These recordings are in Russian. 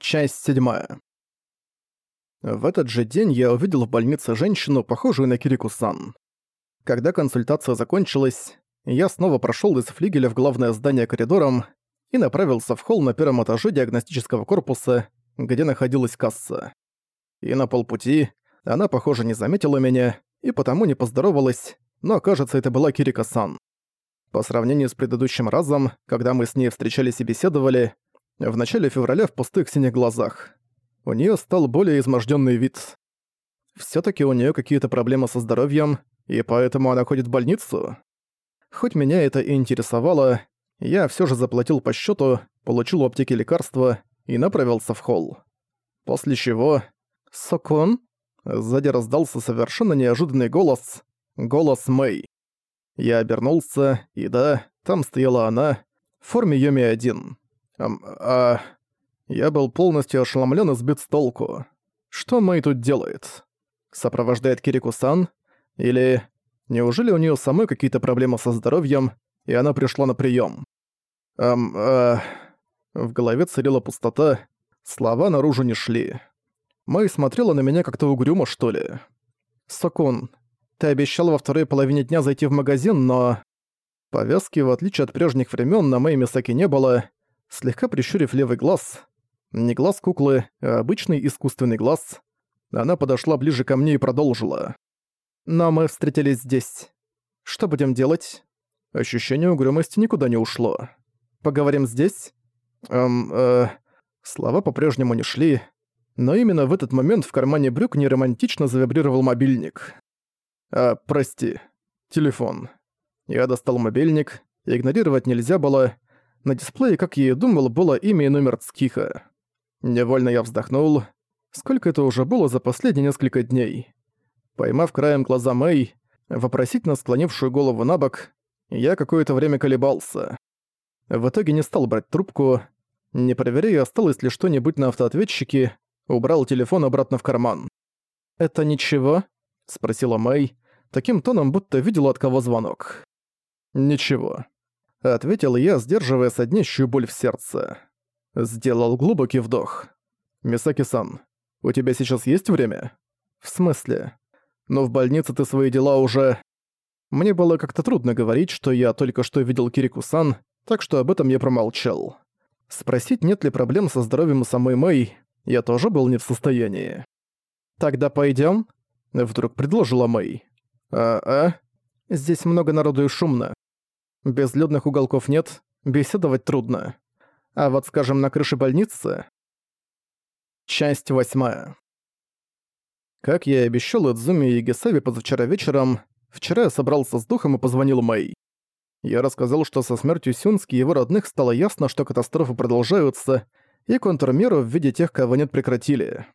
Часть седьмая. В этот же день я увидел в больнице женщину, похожую на Кирику-сан. Когда консультация закончилась, я снова прошёл из флигеля в главное здание коридором и направился в холл на первом этаже диагностического корпуса, где находилась касса. И на полпути она, похоже, не заметила меня и потому не поздоровалась, но, кажется, это была Кирика-сан. По сравнению с предыдущим разом, когда мы с ней встречались и беседовали, в начале февраля в пустых синих глазах. У неё стал более измождённый вид. Всё-таки у неё какие-то проблемы со здоровьем, и поэтому она ходит в больницу. Хоть меня это и интересовало, я всё же заплатил по счёту, получил у аптеки лекарства и направился в холл. После чего... «Сокон?» Сзади раздался совершенно неожиданный голос. Голос Мэй. Я обернулся, и да, там стояла она, в форме Йоми-1. Эм, а... Я был полностью ошеломлен и сбит с толку. Что Мэй тут делает? Сопровождает Кирику-сан? Или... Неужели у нее самой какие-то проблемы со здоровьем, и она пришла на прием? Эм, э... В голове царила пустота, слова наружу не шли. Мэй смотрела на меня как-то угрюмо, что ли. «Сокун, ты обещал во второй половине дня зайти в магазин, но...» Повязки, в отличие от прежних времен, на Мэй Мисаки не было, слегка прищурив левый глаз, не глаз куклы, а обычный искусственный глаз, она подошла ближе ко мне и продолжила. «Но мы встретились здесь. Что будем делать?» Ощущение угрюмости никуда не ушло. «Поговорим здесь?» Эм, э... Слова по-прежнему не шли, но именно в этот момент в кармане брюк неромантично завибрировал мобильник. «А, прости. Телефон». Я достал мобильник, игнорировать нельзя было, на дисплее, как я и думал, было имя и номер Цкиха. Невольно я вздохнул. Сколько это уже было за последние несколько дней? Поймав краем глаза Мэй, вопросительно склонившую голову на бок, я какое-то время колебался. В итоге не стал брать трубку, не проверяя, осталось ли что-нибудь на автоответчике, убрал телефон обратно в карман. «Это ничего?» — спросила Мэй, таким тоном, будто видела от кого звонок. «Ничего», — ответил я, сдерживая соднящую боль в сердце. Сделал глубокий вдох. «Мисаки-сан, у тебя сейчас есть время?» «В смысле? Но в больнице ты свои дела уже...» Мне было как-то трудно говорить, что я только что видел Кирику-сан, так что об этом я промолчал. Спросить, нет ли проблем со здоровьем самой Мэй, я тоже был не в состоянии. «Тогда пойдём?» — вдруг предложила Мэй. «А-а?» «Здесь много народу и шумно. Безлюдных уголков нет, беседовать трудно. А вот, скажем, на крыше больницы... Часть восьмая. Как я и обещал Эдзуми и Гесави позавчера вечером, вчера я собрался с духом и позвонил Мэй. Я рассказал, что со смертью Сюнски и его родных стало ясно, что катастрофы продолжаются, и контрмеру в виде тех, кого нет, прекратили.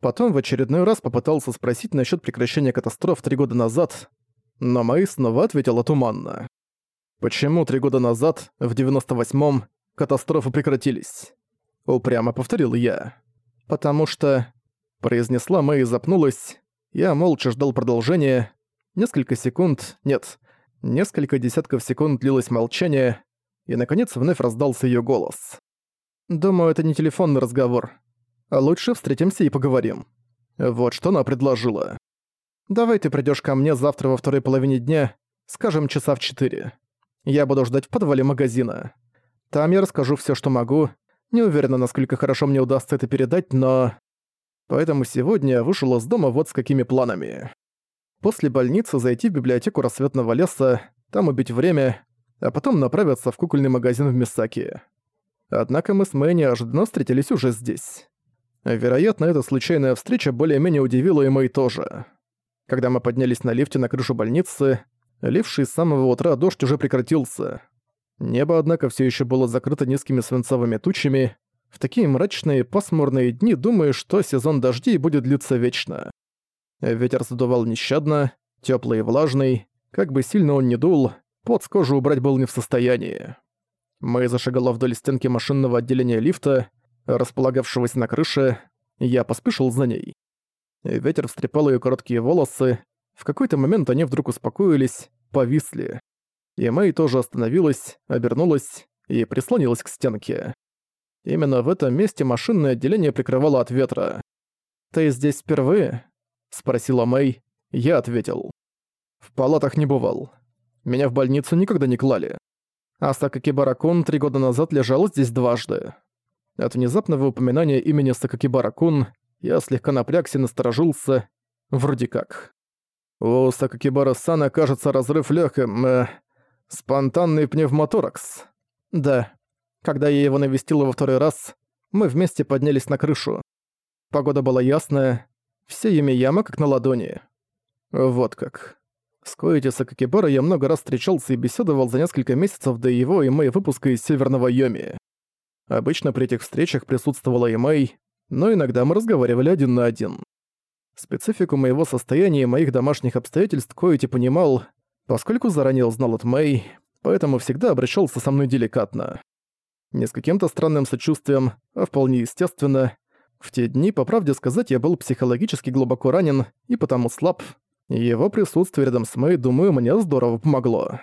Потом в очередной раз попытался спросить насчет прекращения катастроф три года назад, но Мэй снова ответила туманно. Почему три года назад, в 98-м, катастрофы прекратились? Упрямо повторил я. Потому что... Произнесла Мэй и запнулась. Я молча ждал продолжения. Несколько секунд... Нет. Несколько десятков секунд длилось молчание, и, наконец, вновь раздался её голос. «Думаю, это не телефонный разговор. Лучше встретимся и поговорим». Вот что она предложила. «Давай ты придёшь ко мне завтра во второй половине дня, скажем, часа в четыре. Я буду ждать в подвале магазина. Там я расскажу всё, что могу. Не уверена, насколько хорошо мне удастся это передать, но... Поэтому сегодня я вышел из дома вот с какими планами. После больницы зайти в библиотеку Рассветного леса, там убить время, а потом направиться в кукольный магазин в Мисаки. Однако мы с Мэй неожиданно встретились уже здесь. Вероятно, эта случайная встреча более-менее удивила и Мэй тоже. Когда мы поднялись на лифте на крышу больницы, ливший с самого утра дождь уже прекратился. Небо, однако, все еще было закрыто низкими свинцовыми тучами. В такие мрачные, пасмурные дни думаю, что сезон дождей будет длиться вечно. Ветер задувал нещадно, теплый и влажный. Как бы сильно он ни дул, пот с кожи убрать был не в состоянии. Мы зашагала вдоль стенки машинного отделения лифта, располагавшегося на крыше, я поспешил за ней. Ветер встрепал ее короткие волосы, в какой-то момент они вдруг успокоились, повисли. И Мэй тоже остановилась, обернулась и прислонилась к стенке. Именно в этом месте машинное отделение прикрывало от ветра. «Ты здесь впервые?» — спросила Мэй. Я ответил. «В палатах не бывал. Меня в больницу никогда не клали. А Сакакибара-кун три года назад лежал здесь дважды». От внезапного упоминания имени Сакакибара-кун я слегка напрягся и насторожился. Вроде как. У Сакакибара-сана, кажется, разрыв лёгким, э, спонтанный пневмоторакс. Да. Когда я его навестила во второй раз, мы вместе поднялись на крышу. Погода была ясная, все Ямияма как на ладони. Вот как. С Коэти Сакакибара я много раз встречался и беседовал за несколько месяцев до его и Мэй выпуска из Северного Йоми. Обычно при этих встречах присутствовала и Мэй, но иногда мы разговаривали один на один. Специфику моего состояния и моих домашних обстоятельств Коэти понимал, поскольку заранее узнал от Мэй, поэтому всегда обращался со мной деликатно. Не с каким-то странным сочувствием, а вполне естественно. В те дни, по правде сказать, я был психологически глубоко ранен и потому слаб. Его присутствие рядом с Мэй, думаю, мне здорово помогло.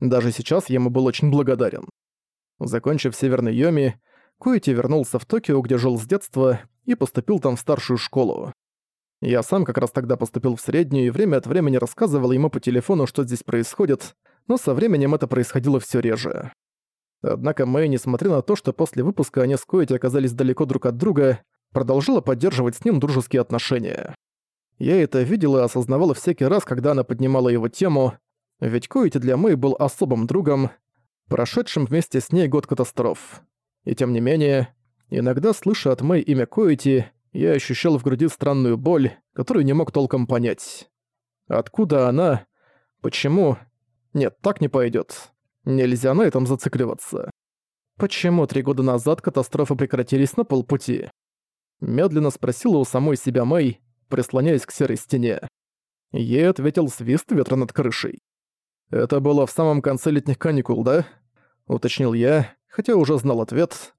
Даже сейчас я ему был очень благодарен. Закончив Северный Йоми, Коэти вернулся в Токио, где жил с детства, и поступил там в старшую школу. Я сам как раз тогда поступил в среднюю и время от времени рассказывал ему по телефону, что здесь происходит, но со временем это происходило все реже. Однако Мэй, несмотря на то, что после выпуска они с Коэти оказались далеко друг от друга, продолжила поддерживать с ним дружеские отношения. Я это видела и осознавала всякий раз, когда она поднимала его тему, ведь Коэти для Мэй был особым другом, прошедшим вместе с ней год катастроф. И тем не менее, иногда, слыша от Мэй имя Коэти, я ощущал в груди странную боль, которую не мог толком понять. Откуда она? Почему? Нет, так не пойдет. Нельзя на этом зацикливаться. Почему три года назад катастрофы прекратились на полпути? Медленно спросила у самой себя Мэй, прислоняясь к серой стене. Ей ответил свист ветра над крышей. «Это было в самом конце летних каникул, да?» — уточнил я, хотя уже знал ответ.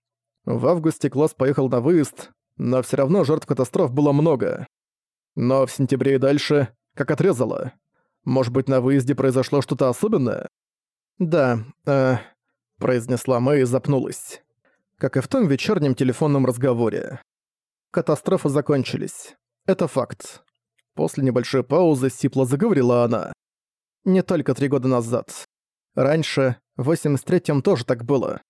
В августе класс поехал на выезд, но все равно жертв катастроф было много. Но в сентябре и дальше, как отрезало. Может быть, на выезде произошло что-то особенное? Да, э, произнесла Мэй и запнулась. Как и в том вечернем телефонном разговоре. Катастрофы закончились. Это факт. После небольшой паузы сипло заговорила она. Не только три года назад. Раньше, в 83-м тоже так было.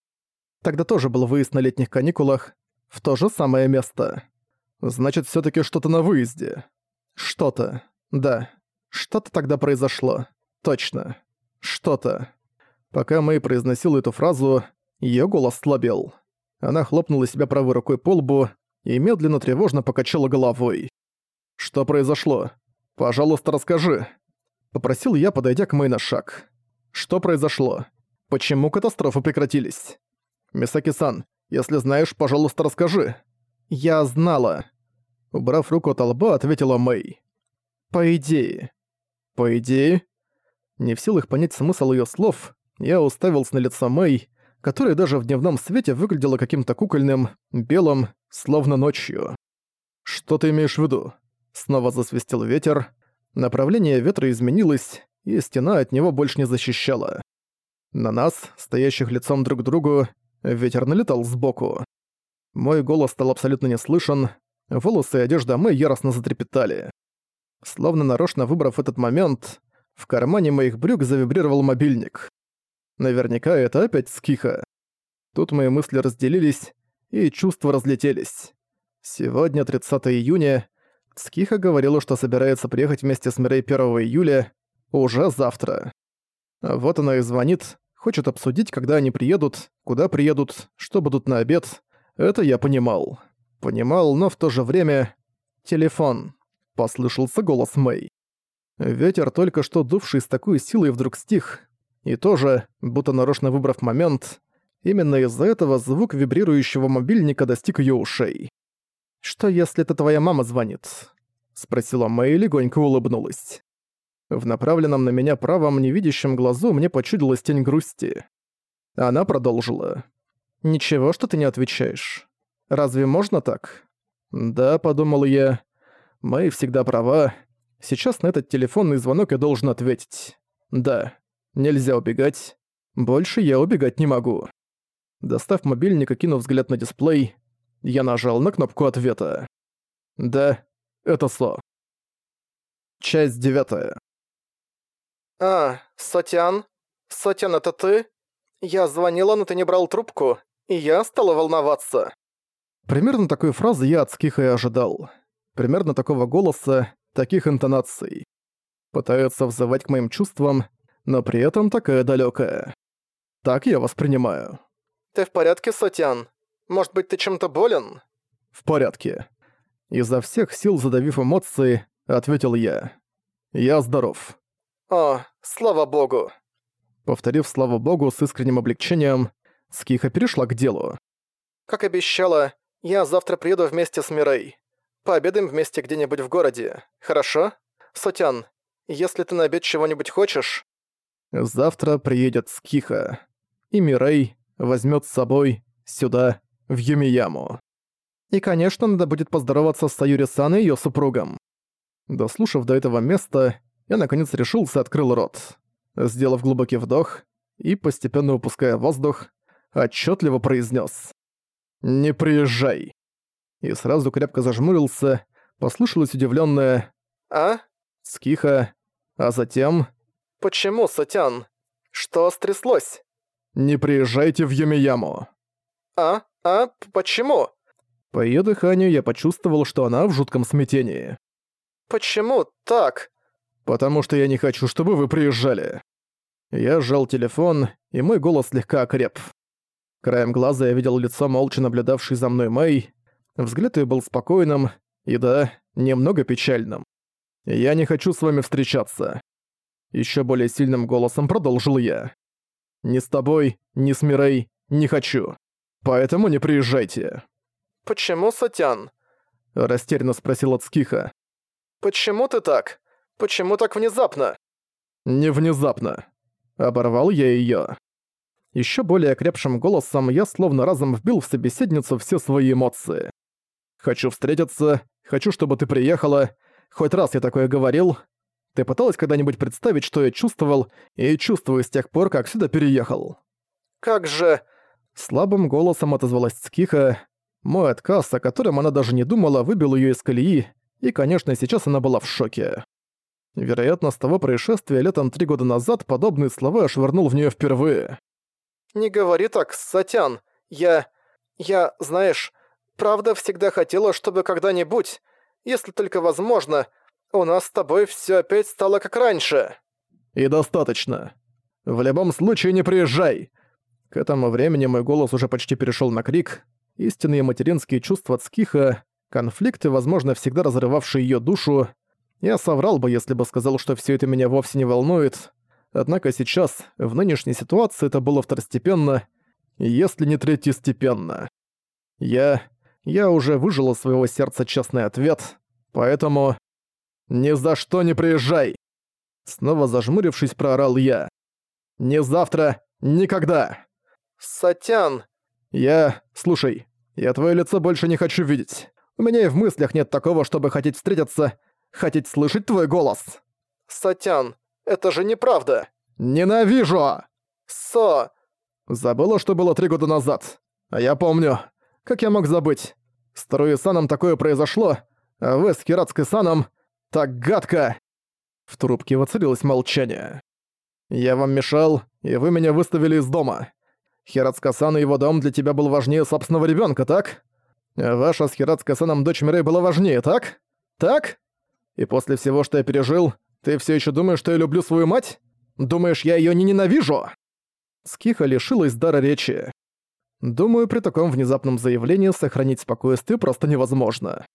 Тогда тоже был выезд на летних каникулах, в то же самое место. Значит, все таки что-то на выезде. Что-то. Да. Что-то тогда произошло. Точно. Что-то. Пока Мэй произносила эту фразу, ее голос слабел. Она хлопнула себя правой рукой по лбу и медленно тревожно покачала головой. «Что произошло? Пожалуйста, расскажи!» Попросил я, подойдя к Мэй на шаг. «Что произошло? Почему катастрофы прекратились?» «Мисаки-сан, если знаешь, пожалуйста, расскажи». «Я знала». Убрав руку от лба, ответила Мэй. «По идее». «По идее?» Не в силах понять смысл её слов, я уставился на лицо Мэй, которое даже в дневном свете выглядело каким-то кукольным, белым, словно ночью. «Что ты имеешь в виду?» Снова засвистел ветер. Направление ветра изменилось, и стена от него больше не защищала. На нас, стоящих лицом друг к другу, Ветер налетал сбоку. Мой голос стал абсолютно не слышен, волосы и одежда мы яростно затрепетали. Словно нарочно выбрав этот момент, в кармане моих брюк завибрировал мобильник. Наверняка это опять скиха. Тут мои мысли разделились, и чувства разлетелись. Сегодня, 30 июня, Скиха говорила, что собирается приехать вместе с Мирей 1 июля, уже завтра. Вот она и звонит, Хочет обсудить, когда они приедут, куда приедут, что будут на обед. Это я понимал. Понимал, но в то же время... Телефон. Послышался голос Мэй. Ветер, только что дувший с такой силой, вдруг стих. И тоже, будто нарочно выбрав момент, именно из-за этого звук вибрирующего мобильника достиг её ушей. «Что, если это твоя мама звонит?» — спросила Мэй и легонько улыбнулась. В направленном на меня правом невидящем глазу мне почудилась тень грусти. Она продолжила. «Ничего, что ты не отвечаешь. Разве можно так?» «Да», — подумал я. «Мэй всегда права. Сейчас на этот телефонный звонок я должен ответить. Да, нельзя убегать. Больше я убегать не могу». Достав мобильник и кинув взгляд на дисплей, я нажал на кнопку ответа. «Да, это Со». Часть девятая. «А, Сотян? Сотян, это ты? Я звонила, но ты не брал трубку, и я стала волноваться». Примерно такой фразы я от Скиха и ожидал. Примерно такого голоса, таких интонаций. Пытается взывать к моим чувствам, но при этом такая далекая. Так я воспринимаю. «Ты в порядке, Сотян? Может быть, ты чем-то болен?» «В порядке». Изо всех сил задавив эмоции, ответил я. «Я здоров». «О, слава богу!» Повторив «слава богу» с искренним облегчением, Скиха перешла к делу. «Как обещала, я завтра приеду вместе с Мирей. Пообедаем вместе где-нибудь в городе, хорошо? Сотян, если ты на обед чего-нибудь хочешь...» Завтра приедет Скиха. И Мирей возьмет с собой сюда, в Юмияму. И, конечно, надо будет поздороваться с Саюри-сан и её супругом. Дослушав до этого места, я наконец решился и открыл рот. Сделав глубокий вдох и, постепенно выпуская воздух, отчетливо произнес: «Не приезжай!» И сразу крепко зажмурился, послышалось удивленное «А?» Скиха, а затем... «Почему, Сатян? Что стряслось?» «Не приезжайте в Юмияму!» «А? А? Почему?» По её дыханию я почувствовал, что она в жутком смятении. «Почему так?» «Потому что я не хочу, чтобы вы приезжали». Я сжал телефон, и мой голос слегка окреп. Краем глаза я видел лицо молча наблюдавшей за мной Мэй. Взгляд её был спокойным и, да, немного печальным. «Я не хочу с вами встречаться». Ещё более сильным голосом продолжил я. «Ни с тобой, ни с Мирей не хочу. Поэтому не приезжайте». «Почему, Сатян?» Растерянно спросил Ацкиха. «Почему ты так? Почему так внезапно?» «Не внезапно». Оборвал я её. Ещё более окрепшим голосом я словно разом вбил в собеседницу все свои эмоции. «Хочу встретиться, хочу, чтобы ты приехала. Хоть раз я такое говорил. Ты пыталась когда-нибудь представить, что я чувствовал и чувствую с тех пор, как сюда переехал?» «Как же...» Слабым голосом отозвалась Цкиха. Мой отказ, о котором она даже не думала, выбил её из колеи, и, конечно, сейчас она была в шоке. Вероятно, с того происшествия летом три года назад подобные слова швырнул в неё впервые. «Не говори так, Сатян. Я... я, знаешь, правда всегда хотела, чтобы когда-нибудь, если только возможно, у нас с тобой всё опять стало как раньше». «И достаточно. В любом случае не приезжай!» К этому времени мой голос уже почти перешёл на крик. Истинные материнские чувства Цкиха, конфликты, возможно, всегда разрывавшие её душу. Я соврал бы, если бы сказал, что всё это меня вовсе не волнует. Однако сейчас, в нынешней ситуации, это было второстепенно, если не третьестепенно. Я... я уже выжил из своего сердца честный ответ, поэтому... «Ни за что не приезжай!» Снова зажмурившись, проорал я. «Не завтра, никогда!» «Сатян!» «Я... слушай, я твое лицо больше не хочу видеть. У меня и в мыслях нет такого, чтобы хотеть встретиться, хотеть слышать твой голос». «Сатян, это же неправда!» «Ненавижу!» «Со...» Забыла, что было три года назад. А я помню. Как я мог забыть? С Таруи-саном такое произошло, а вы с Хиратской-саном... Так гадко!» В трубке воцарилось молчание. «Я вам мешал, и вы меня выставили из дома. Хиратска-сан и его дом для тебя был важнее собственного ребенка, так? А ваша с Хиратска-саном дочь Мирей была важнее, так? Так? И после всего, что я пережил, ты все еще думаешь, что я люблю свою мать? Думаешь, я ее не ненавижу?» Скиха лишилась дара речи. Думаю, при таком внезапном заявлении сохранить спокойствие просто невозможно.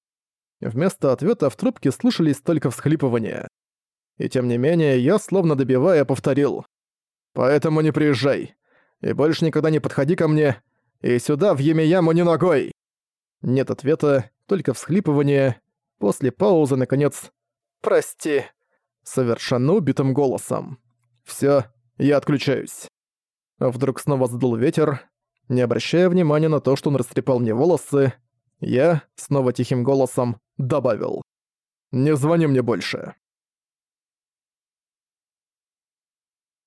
Вместо ответа в трубке слышались только всхлипывания. И тем не менее, я, словно добивая, повторил. «Поэтому не приезжай. И больше никогда не подходи ко мне. И сюда, в Емияму, не ногой!» Нет ответа, только всхлипывание. После паузы, наконец, «Прости». Совершенно убитым голосом. «Всё, я отключаюсь». Вдруг снова задул ветер. Не обращая внимания на то, что он растрепал мне волосы, я, снова тихим голосом, добавил. «Не звони мне больше».